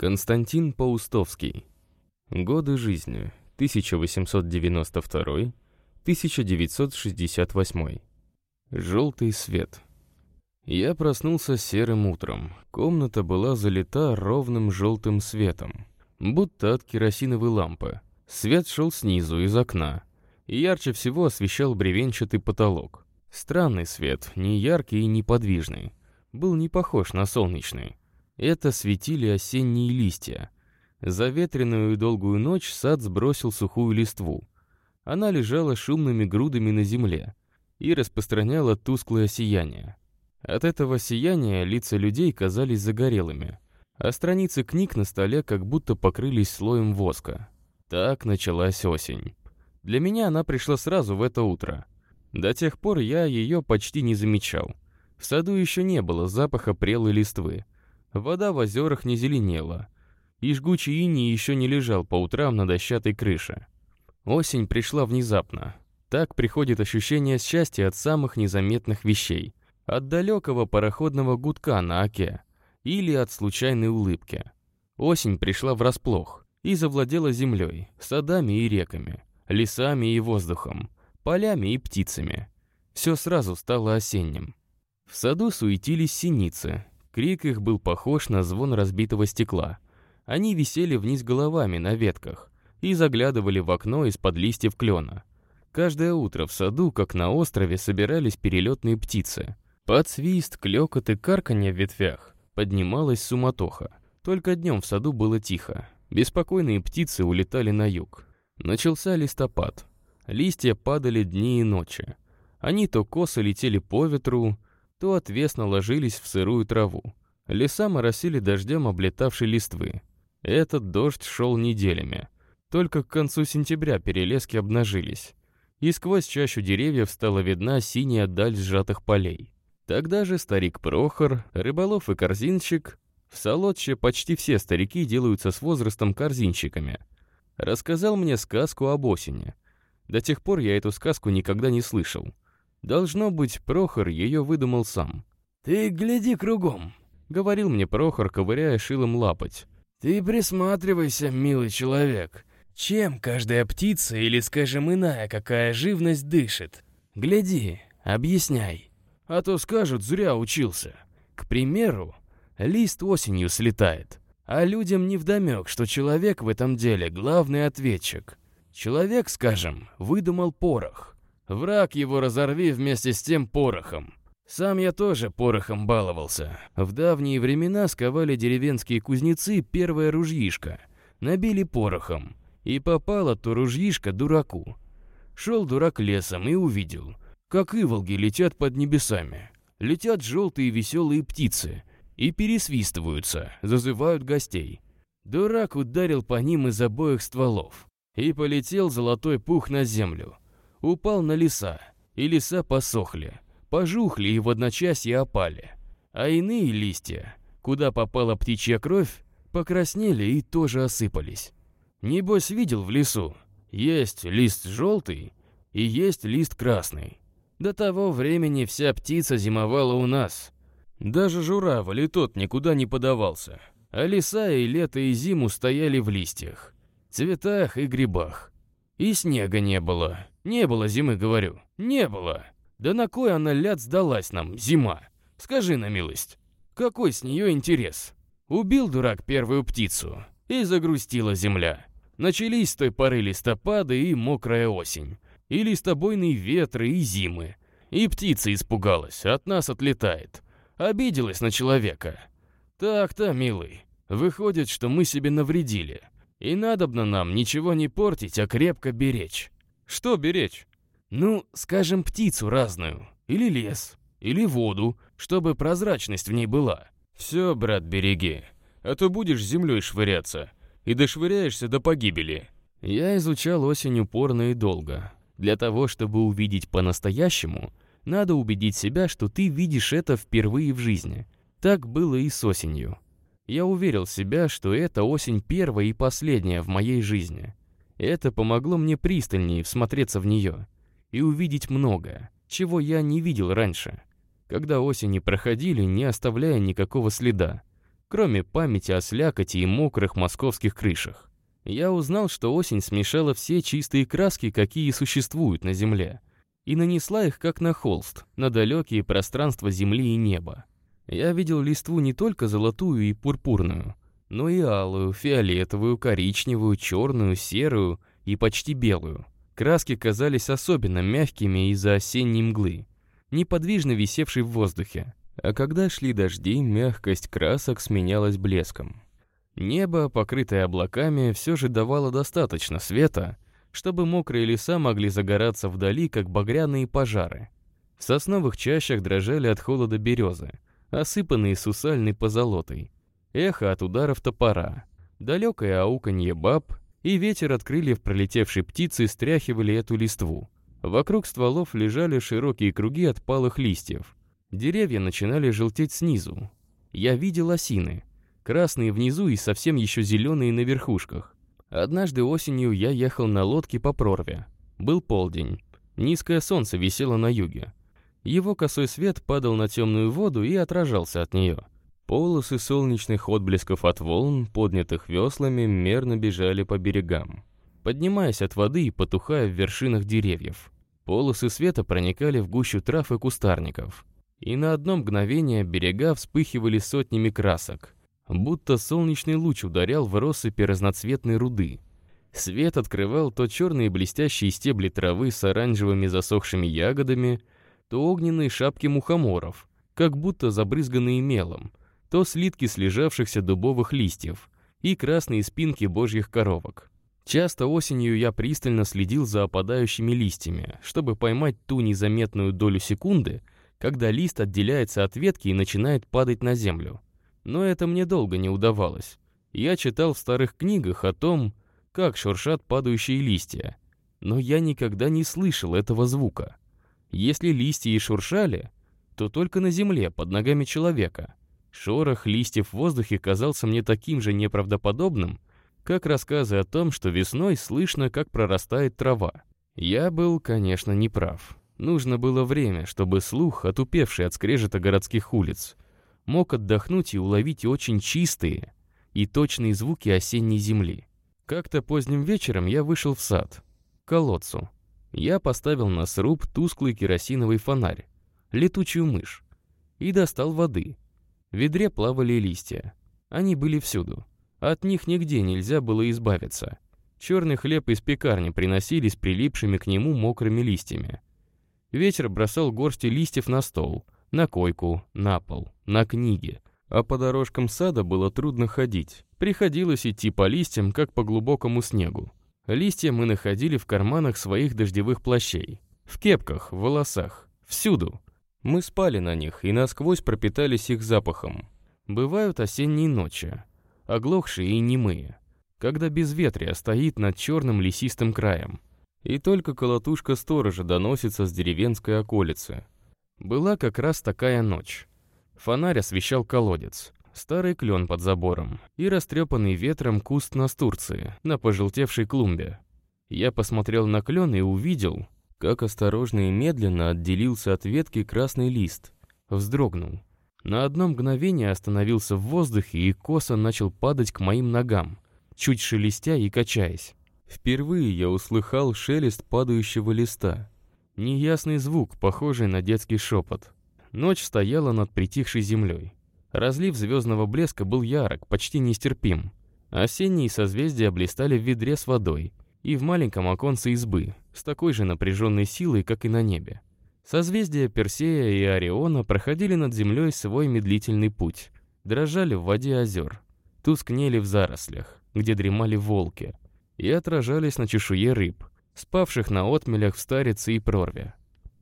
Константин Паустовский. Годы жизни 1892-1968. Желтый свет. Я проснулся серым утром. Комната была залита ровным желтым светом, будто от керосиновой лампы. Свет шел снизу, из окна, и ярче всего освещал бревенчатый потолок. Странный свет, не яркий и неподвижный. Был не похож на солнечный. Это светили осенние листья. За ветреную и долгую ночь сад сбросил сухую листву. Она лежала шумными грудами на земле и распространяла тусклое сияние. От этого сияния лица людей казались загорелыми, а страницы книг на столе как будто покрылись слоем воска. Так началась осень. Для меня она пришла сразу в это утро. До тех пор я ее почти не замечал. В саду еще не было запаха прелой листвы. Вода в озерах не зеленела. И жгучий иней еще не лежал по утрам на дощатой крыше. Осень пришла внезапно. Так приходит ощущение счастья от самых незаметных вещей. От далекого пароходного гудка на оке. Или от случайной улыбки. Осень пришла врасплох и завладела землей, садами и реками, лесами и воздухом, полями и птицами. Все сразу стало осенним. В саду суетились синицы, Крик их был похож на звон разбитого стекла. Они висели вниз головами на ветках и заглядывали в окно из-под листьев клена. Каждое утро в саду, как на острове, собирались перелетные птицы. Под свист, клёкот и карканье в ветвях поднималась суматоха. Только днем в саду было тихо. Беспокойные птицы улетали на юг. Начался листопад. Листья падали дни и ночи. Они то косо летели по ветру, то отвесно ложились в сырую траву. Леса моросили дождем облетавшей листвы. Этот дождь шел неделями. Только к концу сентября перелески обнажились. И сквозь чащу деревьев стала видна синяя даль сжатых полей. Тогда же старик Прохор, рыболов и корзинщик, в Солодче почти все старики делаются с возрастом корзинщиками, рассказал мне сказку об осени. До тех пор я эту сказку никогда не слышал. Должно быть, Прохор ее выдумал сам. «Ты гляди кругом», — говорил мне Прохор, ковыряя шилом лапоть. «Ты присматривайся, милый человек. Чем каждая птица или, скажем, иная какая живность дышит? Гляди, объясняй. А то скажут, зря учился. К примеру, лист осенью слетает, а людям невдомек, что человек в этом деле главный ответчик. Человек, скажем, выдумал порох. Враг его разорви вместе с тем порохом. Сам я тоже порохом баловался. В давние времена сковали деревенские кузнецы первое ружьишко. Набили порохом. И попало то ружьишко дураку. Шел дурак лесом и увидел, как иволги летят под небесами. Летят желтые веселые птицы и пересвистываются, зазывают гостей. Дурак ударил по ним из обоих стволов. И полетел золотой пух на землю упал на леса, и леса посохли, пожухли и в одночасье опали. А иные листья, куда попала птичья кровь, покраснели и тоже осыпались. Небось видел в лесу, есть лист желтый и есть лист красный. До того времени вся птица зимовала у нас. Даже журавль и тот никуда не подавался. А леса и лето и зиму стояли в листьях, цветах и грибах. И снега не было. Не было зимы, говорю. Не было. Да на кой она ляд сдалась нам, зима? Скажи на милость. Какой с нее интерес? Убил дурак первую птицу. И загрустила земля. Начались с той поры листопады и мокрая осень. И листобойные ветры, и зимы. И птица испугалась, от нас отлетает. Обиделась на человека. Так-то, милый. Выходит, что мы себе навредили. И надобно нам ничего не портить, а крепко беречь. Что беречь? Ну, скажем, птицу разную. Или лес. Или воду, чтобы прозрачность в ней была. Все, брат, береги. А то будешь землей швыряться. И дошвыряешься до погибели. Я изучал осень упорно и долго. Для того, чтобы увидеть по-настоящему, надо убедить себя, что ты видишь это впервые в жизни. Так было и с осенью. Я уверил себя, что это осень первая и последняя в моей жизни. Это помогло мне пристальнее всмотреться в нее и увидеть многое, чего я не видел раньше, когда осени проходили, не оставляя никакого следа. кроме памяти о слякоти и мокрых московских крышах. Я узнал, что осень смешала все чистые краски, какие существуют на Земле, и нанесла их как на холст, на далекие пространства Земли и неба. Я видел листву не только золотую и пурпурную, но и алую, фиолетовую, коричневую, черную, серую и почти белую. Краски казались особенно мягкими из-за осенней мглы, неподвижно висевшей в воздухе. А когда шли дожди, мягкость красок сменялась блеском. Небо, покрытое облаками, все же давало достаточно света, чтобы мокрые леса могли загораться вдали, как багряные пожары. В сосновых чащах дрожали от холода березы, осыпанные сусальной позолотой. Эхо от ударов топора, далекое ауканье баб и ветер от крыльев пролетевшей птицы стряхивали эту листву. Вокруг стволов лежали широкие круги от палых листьев. Деревья начинали желтеть снизу. Я видел осины, красные внизу и совсем еще зеленые на верхушках. Однажды осенью я ехал на лодке по прорве. Был полдень. Низкое солнце висело на юге. Его косой свет падал на темную воду и отражался от нее. Полосы солнечных отблесков от волн, поднятых веслами, мерно бежали по берегам, поднимаясь от воды и потухая в вершинах деревьев. Полосы света проникали в гущу трав и кустарников. И на одно мгновение берега вспыхивали сотнями красок, будто солнечный луч ударял в россыпи разноцветной руды. Свет открывал то черные блестящие стебли травы с оранжевыми засохшими ягодами, то огненные шапки мухоморов, как будто забрызганные мелом, то слитки слежавшихся дубовых листьев и красные спинки божьих коровок. Часто осенью я пристально следил за опадающими листьями, чтобы поймать ту незаметную долю секунды, когда лист отделяется от ветки и начинает падать на землю. Но это мне долго не удавалось. Я читал в старых книгах о том, как шуршат падающие листья, но я никогда не слышал этого звука. Если листья и шуршали, то только на земле, под ногами человека. Шорох листьев в воздухе казался мне таким же неправдоподобным, как рассказы о том, что весной слышно, как прорастает трава. Я был, конечно, неправ. Нужно было время, чтобы слух, отупевший от скрежета городских улиц, мог отдохнуть и уловить очень чистые и точные звуки осенней земли. Как-то поздним вечером я вышел в сад, к колодцу. Я поставил на сруб тусклый керосиновый фонарь, летучую мышь, и достал воды. В ведре плавали листья. Они были всюду. От них нигде нельзя было избавиться. Черный хлеб из пекарни приносили с прилипшими к нему мокрыми листьями. Ветер бросал горсти листьев на стол, на койку, на пол, на книги. А по дорожкам сада было трудно ходить. Приходилось идти по листьям, как по глубокому снегу. Листья мы находили в карманах своих дождевых плащей. В кепках, в волосах. Всюду. Мы спали на них и насквозь пропитались их запахом. Бывают осенние ночи, оглохшие и немые, когда безветрие стоит над черным лесистым краем. И только колотушка сторожа доносится с деревенской околицы. Была как раз такая ночь. Фонарь освещал колодец, старый клен под забором и растрепанный ветром куст настурции на пожелтевшей клумбе. Я посмотрел на клен и увидел, как осторожно и медленно отделился от ветки красный лист. Вздрогнул. На одно мгновение остановился в воздухе и косо начал падать к моим ногам, чуть шелестя и качаясь. Впервые я услыхал шелест падающего листа. Неясный звук, похожий на детский шепот. Ночь стояла над притихшей землей. Разлив звездного блеска был ярок, почти нестерпим. Осенние созвездия блистали в ведре с водой и в маленьком оконце избы, с такой же напряженной силой, как и на небе. Созвездия Персея и Ориона проходили над землей свой медлительный путь, дрожали в воде озер, тускнели в зарослях, где дремали волки — и отражались на чешуе рыб, спавших на отмелях в Старице и Прорве.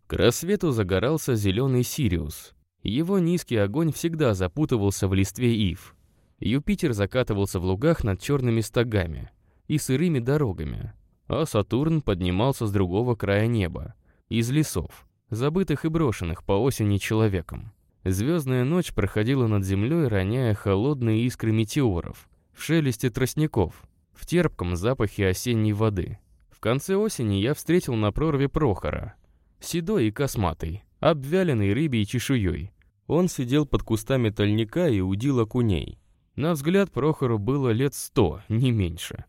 К рассвету загорался зеленый Сириус. Его низкий огонь всегда запутывался в листве ив. Юпитер закатывался в лугах над черными стогами и сырыми дорогами, а Сатурн поднимался с другого края неба, из лесов, забытых и брошенных по осени человеком. Звездная ночь проходила над землей, роняя холодные искры метеоров, в шелесте тростников, в терпком запахе осенней воды. В конце осени я встретил на прорве Прохора, седой и косматый, обвяленный рыбьей чешуей. Он сидел под кустами тольника и удил окуней. На взгляд Прохору было лет сто, не меньше.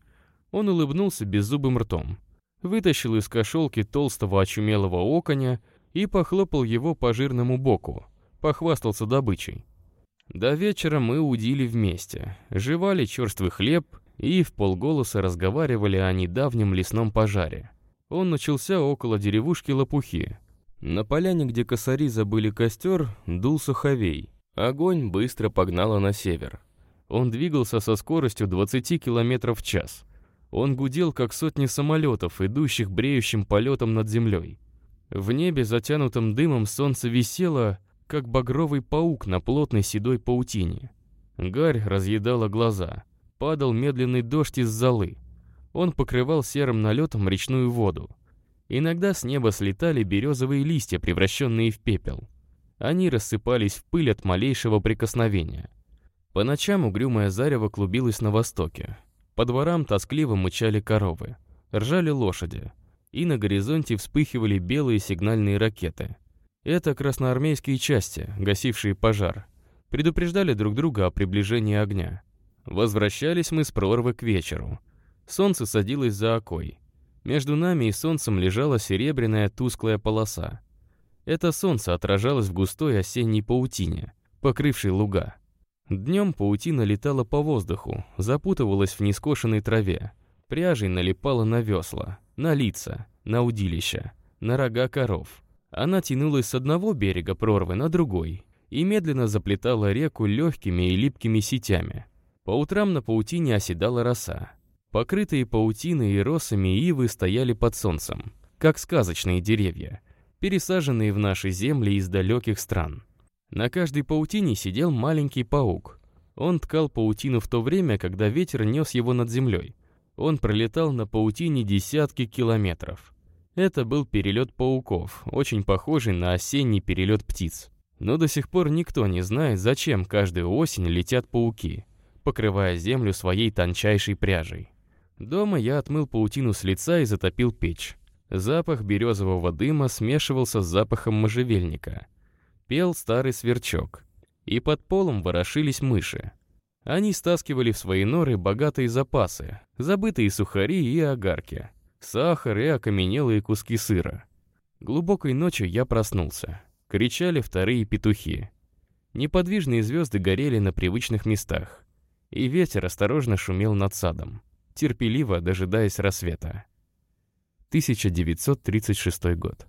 Он улыбнулся беззубым ртом, вытащил из кошелки толстого очумелого оконя и похлопал его по жирному боку, похвастался добычей. До вечера мы удили вместе, жевали черствый хлеб и в полголоса разговаривали о недавнем лесном пожаре. Он начался около деревушки Лопухи. На поляне, где косари забыли костер, дул суховей. Огонь быстро погнало на север. Он двигался со скоростью 20 км в час. Он гудел, как сотни самолетов, идущих бреющим полетом над землей. В небе, затянутом дымом, солнце висело, как багровый паук на плотной седой паутине. Гарь разъедала глаза. Падал медленный дождь из золы. Он покрывал серым налетом речную воду. Иногда с неба слетали березовые листья, превращенные в пепел. Они рассыпались в пыль от малейшего прикосновения. По ночам угрюмое зарево клубилось на востоке. По дворам тоскливо мычали коровы. Ржали лошади. И на горизонте вспыхивали белые сигнальные ракеты. Это красноармейские части, гасившие пожар. Предупреждали друг друга о приближении огня. Возвращались мы с прорвы к вечеру. Солнце садилось за окой. Между нами и солнцем лежала серебряная тусклая полоса. Это солнце отражалось в густой осенней паутине, покрывшей луга. Днем паутина летала по воздуху, запутывалась в нескошенной траве. Пряжей налипала на весла, на лица, на удилища, на рога коров. Она тянулась с одного берега прорвы на другой и медленно заплетала реку легкими и липкими сетями. По утрам на паутине оседала роса. Покрытые паутиной и росами ивы стояли под солнцем, как сказочные деревья, пересаженные в наши земли из далеких стран. На каждой паутине сидел маленький паук. Он ткал паутину в то время, когда ветер нес его над землей. Он пролетал на паутине десятки километров. Это был перелет пауков, очень похожий на осенний перелет птиц. Но до сих пор никто не знает, зачем каждую осень летят пауки, покрывая землю своей тончайшей пряжей. Дома я отмыл паутину с лица и затопил печь. Запах березового дыма смешивался с запахом можжевельника — пел старый сверчок, и под полом ворошились мыши. Они стаскивали в свои норы богатые запасы, забытые сухари и огарки, сахар и окаменелые куски сыра. Глубокой ночью я проснулся. Кричали вторые петухи. Неподвижные звезды горели на привычных местах, и ветер осторожно шумел над садом, терпеливо дожидаясь рассвета. 1936 год.